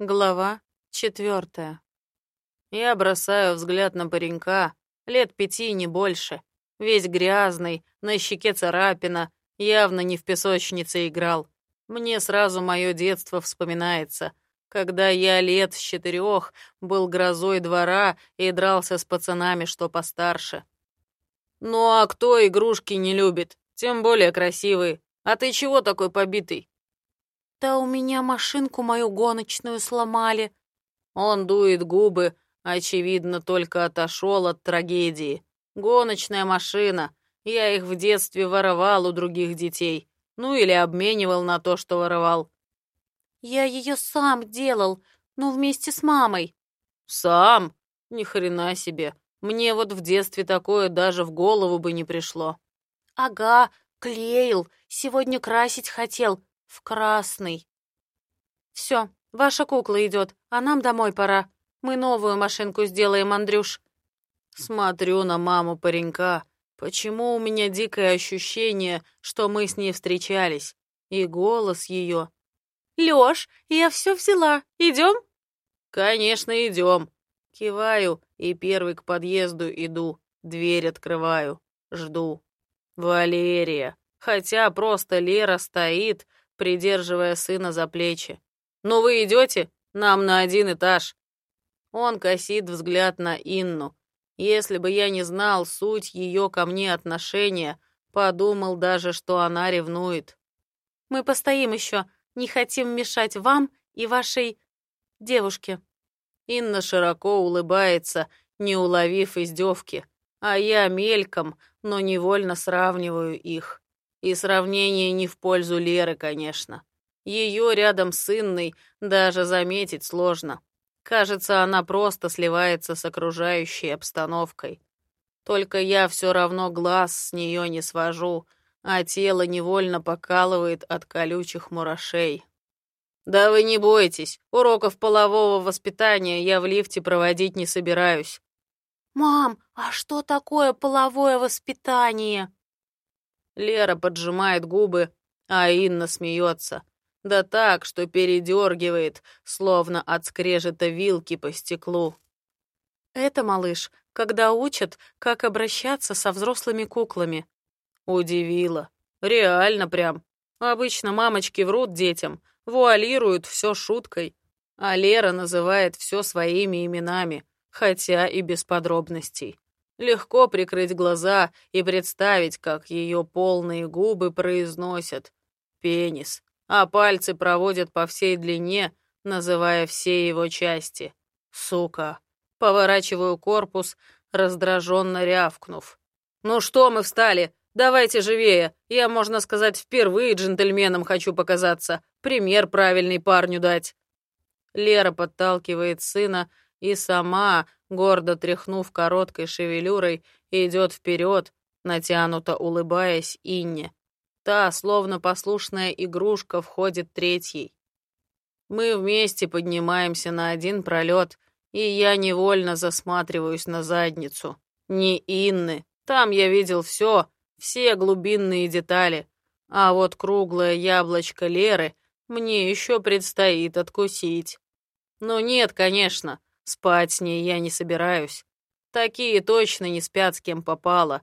Глава четвертая. Я бросаю взгляд на паренька, лет пяти, не больше. Весь грязный, на щеке царапина, явно не в песочнице играл. Мне сразу мое детство вспоминается, когда я лет с четырех был грозой двора и дрался с пацанами, что постарше. Ну а кто игрушки не любит? Тем более красивые. А ты чего такой побитый? Да у меня машинку мою гоночную сломали. Он дует губы, очевидно, только отошел от трагедии. Гоночная машина. Я их в детстве воровал у других детей. Ну или обменивал на то, что воровал. Я ее сам делал, ну вместе с мамой. Сам? Ни хрена себе. Мне вот в детстве такое даже в голову бы не пришло. Ага, клеил, сегодня красить хотел, в красный. Все, ваша кукла идет, а нам домой пора. Мы новую машинку сделаем, Андрюш. Смотрю на маму паренька. Почему у меня дикое ощущение, что мы с ней встречались? И голос ее. Лёш, я все взяла. Идем? Конечно, идем. Киваю и первый к подъезду иду. Дверь открываю. Жду. Валерия. Хотя просто Лера стоит, придерживая сына за плечи. «Ну вы идете? Нам на один этаж». Он косит взгляд на Инну. Если бы я не знал суть ее ко мне отношения, подумал даже, что она ревнует. «Мы постоим еще, не хотим мешать вам и вашей девушке». Инна широко улыбается, не уловив издевки, а я мельком, но невольно сравниваю их. И сравнение не в пользу Леры, конечно. Ее рядом с Инной даже заметить сложно. Кажется, она просто сливается с окружающей обстановкой. Только я все равно глаз с нее не свожу, а тело невольно покалывает от колючих мурашей. «Да вы не бойтесь, уроков полового воспитания я в лифте проводить не собираюсь». «Мам, а что такое половое воспитание?» Лера поджимает губы, а Инна смеется. Да так, что передергивает, словно от скрежета вилки по стеклу. Это, малыш, когда учат, как обращаться со взрослыми куклами. Удивило. Реально прям. Обычно мамочки врут детям, вуалируют все шуткой, а Лера называет все своими именами, хотя и без подробностей. Легко прикрыть глаза и представить, как ее полные губы произносят «пенис», а пальцы проводят по всей длине, называя все его части. «Сука!» Поворачиваю корпус, раздраженно рявкнув. «Ну что мы встали? Давайте живее. Я, можно сказать, впервые джентльменом хочу показаться. Пример правильный парню дать». Лера подталкивает сына и сама, гордо тряхнув короткой шевелюрой, идет вперед, натянуто улыбаясь Инне. Та, словно послушная игрушка, входит третьей. Мы вместе поднимаемся на один пролет, и я невольно засматриваюсь на задницу. Не Инны. Там я видел все, все глубинные детали. А вот круглое яблочко Леры мне еще предстоит откусить. Но нет, конечно, Спать с ней я не собираюсь. Такие точно не спят с кем попало.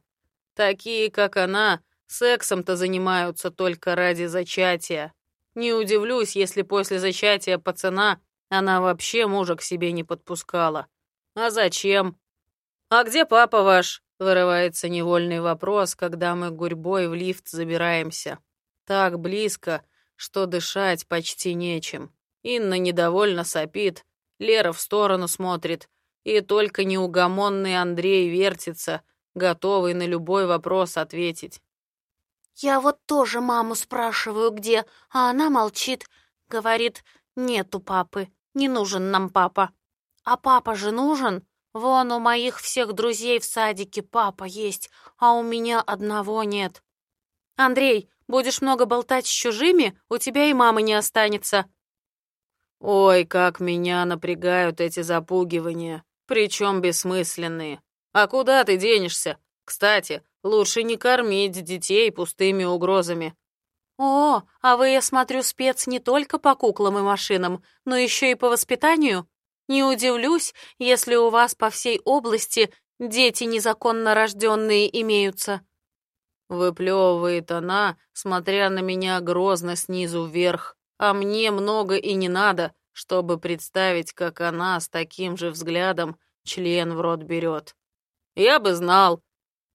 Такие, как она, сексом-то занимаются только ради зачатия. Не удивлюсь, если после зачатия пацана она вообще мужа к себе не подпускала. А зачем? А где папа ваш? Вырывается невольный вопрос, когда мы гурьбой в лифт забираемся. Так близко, что дышать почти нечем. Инна недовольно сопит, Лера в сторону смотрит, и только неугомонный Андрей вертится, готовый на любой вопрос ответить. «Я вот тоже маму спрашиваю, где, а она молчит. Говорит, нету папы, не нужен нам папа. А папа же нужен. Вон у моих всех друзей в садике папа есть, а у меня одного нет. Андрей, будешь много болтать с чужими, у тебя и мамы не останется. Ой, как меня напрягают эти запугивания, причем бессмысленные. А куда ты денешься? Кстати, лучше не кормить детей пустыми угрозами. «О, а вы, я смотрю, спец не только по куклам и машинам, но еще и по воспитанию? Не удивлюсь, если у вас по всей области дети незаконно рожденные имеются». Выплевывает она, смотря на меня грозно снизу вверх, а мне много и не надо, чтобы представить, как она с таким же взглядом член в рот берет. Я бы знал.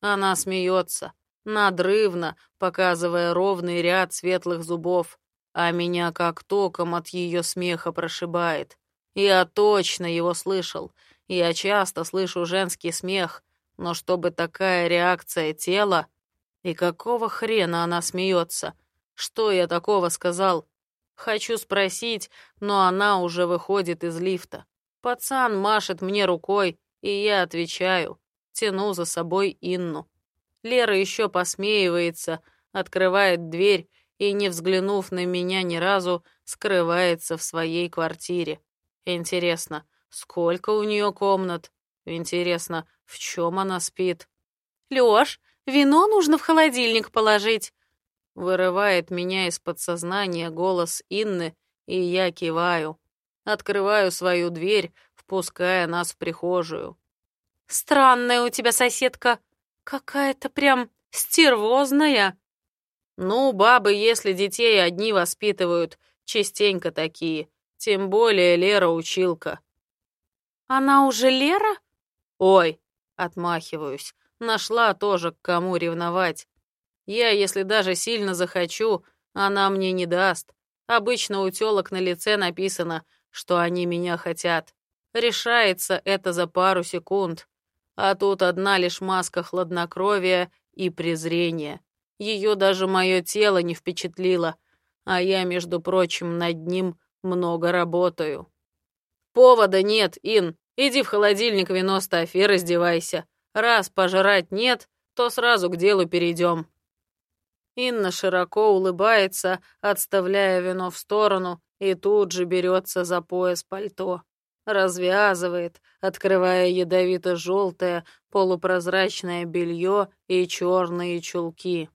Она смеется, надрывно, показывая ровный ряд светлых зубов, а меня как током от ее смеха прошибает. Я точно его слышал. Я часто слышу женский смех, но чтобы такая реакция тела... И какого хрена она смеется? Что я такого сказал? Хочу спросить, но она уже выходит из лифта. Пацан машет мне рукой, и я отвечаю. Тяну за собой Инну. Лера еще посмеивается, открывает дверь и, не взглянув на меня ни разу, скрывается в своей квартире. Интересно, сколько у нее комнат? Интересно, в чем она спит? Лёш, вино нужно в холодильник положить. Вырывает меня из подсознания голос Инны, и я киваю. Открываю свою дверь, впуская нас в прихожую. «Странная у тебя соседка. Какая-то прям стервозная». «Ну, бабы, если детей одни воспитывают, частенько такие. Тем более Лера училка». «Она уже Лера?» «Ой», — отмахиваюсь, нашла тоже к кому ревновать. Я, если даже сильно захочу, она мне не даст. Обычно у тёлок на лице написано, что они меня хотят. Решается это за пару секунд. А тут одна лишь маска хладнокровия и презрения. Ее даже мое тело не впечатлило, а я, между прочим, над ним много работаю. Повода нет, Ин. Иди в холодильник вино ставь и раздевайся. Раз пожрать нет, то сразу к делу перейдем. Инна широко улыбается, отставляя вино в сторону, и тут же берется за пояс пальто. Развязывает, открывая ядовито-желтое полупрозрачное белье и черные чулки.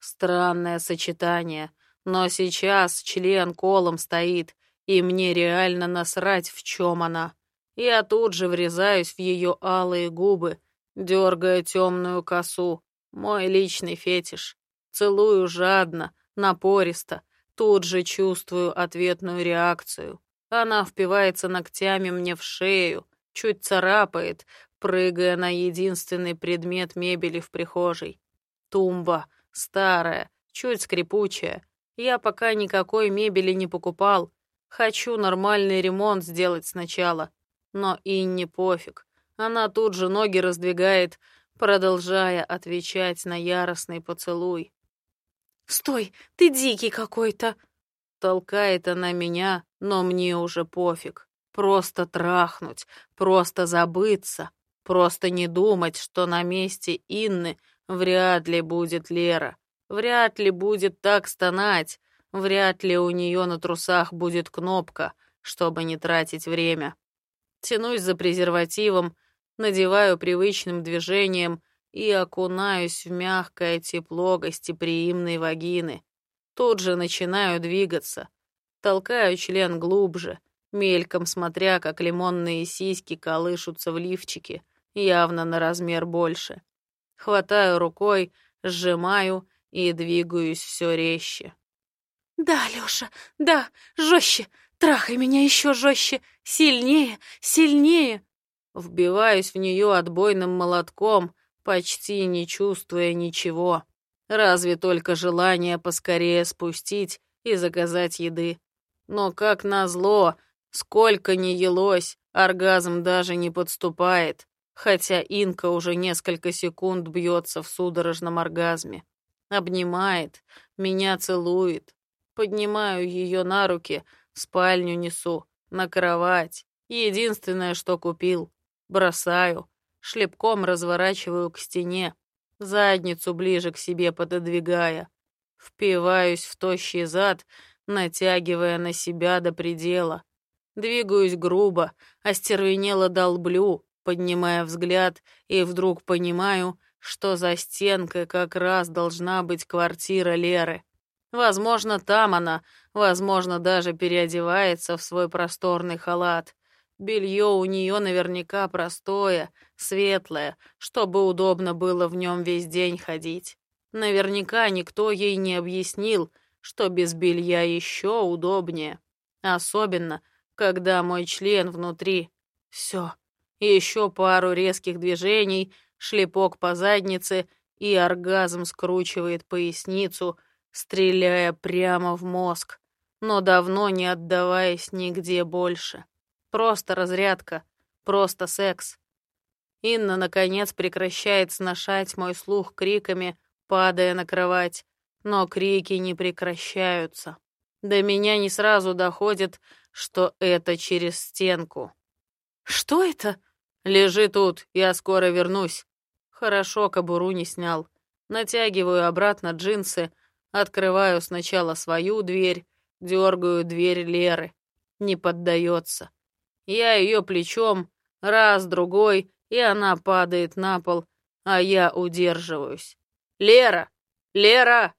Странное сочетание, но сейчас член колом стоит, и мне реально насрать, в чем она. Я тут же врезаюсь в ее алые губы, дергая темную косу, мой личный фетиш. Целую жадно, напористо, тут же чувствую ответную реакцию. Она впивается ногтями мне в шею, чуть царапает, прыгая на единственный предмет мебели в прихожей. Тумба, старая, чуть скрипучая. Я пока никакой мебели не покупал. Хочу нормальный ремонт сделать сначала. Но и не пофиг. Она тут же ноги раздвигает, продолжая отвечать на яростный поцелуй. «Стой, ты дикий какой-то!» Толкает она меня, но мне уже пофиг. Просто трахнуть, просто забыться, просто не думать, что на месте Инны вряд ли будет Лера, вряд ли будет так стонать, вряд ли у нее на трусах будет кнопка, чтобы не тратить время. Тянусь за презервативом, надеваю привычным движением и окунаюсь в мягкое тепло гостеприимной вагины. Тут же начинаю двигаться. Толкаю член глубже, мельком смотря, как лимонные сиськи колышутся в лифчике, явно на размер больше. Хватаю рукой, сжимаю и двигаюсь все резче. «Да, Лёша, да, жестче, трахай меня еще жестче, сильнее, сильнее!» Вбиваюсь в нее отбойным молотком, почти не чувствуя ничего. Разве только желание поскорее спустить и заказать еды. Но как назло, сколько ни елось, оргазм даже не подступает, хотя Инка уже несколько секунд бьется в судорожном оргазме. Обнимает, меня целует. Поднимаю ее на руки, в спальню несу, на кровать. Единственное, что купил. Бросаю, шлепком разворачиваю к стене, задницу ближе к себе пододвигая. Впиваюсь в тощий зад, натягивая на себя до предела. Двигаюсь грубо, остервенело долблю, поднимая взгляд, и вдруг понимаю, что за стенкой как раз должна быть квартира Леры. Возможно, там она, возможно, даже переодевается в свой просторный халат. Белье у нее наверняка простое, светлое, чтобы удобно было в нем весь день ходить. Наверняка никто ей не объяснил, что без белья еще удобнее. Особенно, когда мой член внутри. Все. Еще пару резких движений, шлепок по заднице, и оргазм скручивает поясницу, стреляя прямо в мозг, но давно не отдаваясь нигде больше. Просто разрядка, просто секс. Инна, наконец, прекращает сношать мой слух криками, падая на кровать, но крики не прекращаются. До меня не сразу доходит, что это через стенку. «Что это?» «Лежи тут, я скоро вернусь». Хорошо, кобуру не снял. Натягиваю обратно джинсы, открываю сначала свою дверь, дергаю дверь Леры. Не поддается. Я ее плечом, раз, другой, и она падает на пол, а я удерживаюсь. «Лера! Лера!»